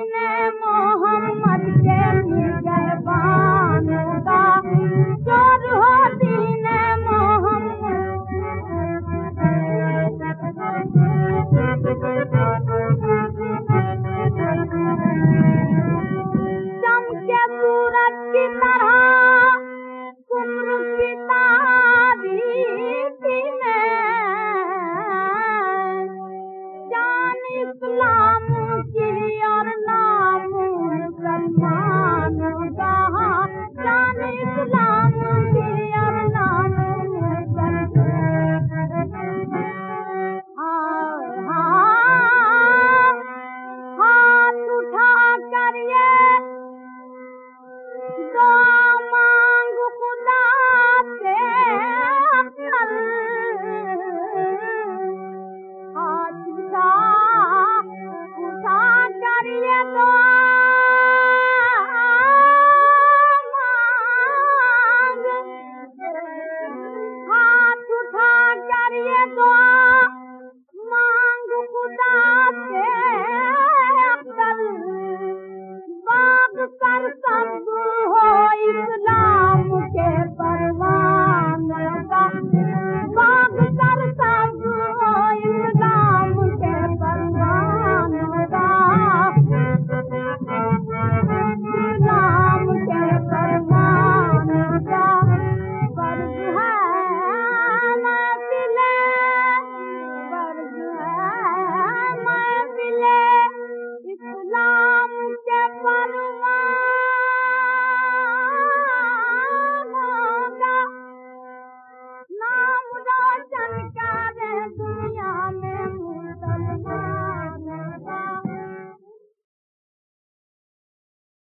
Amen. 多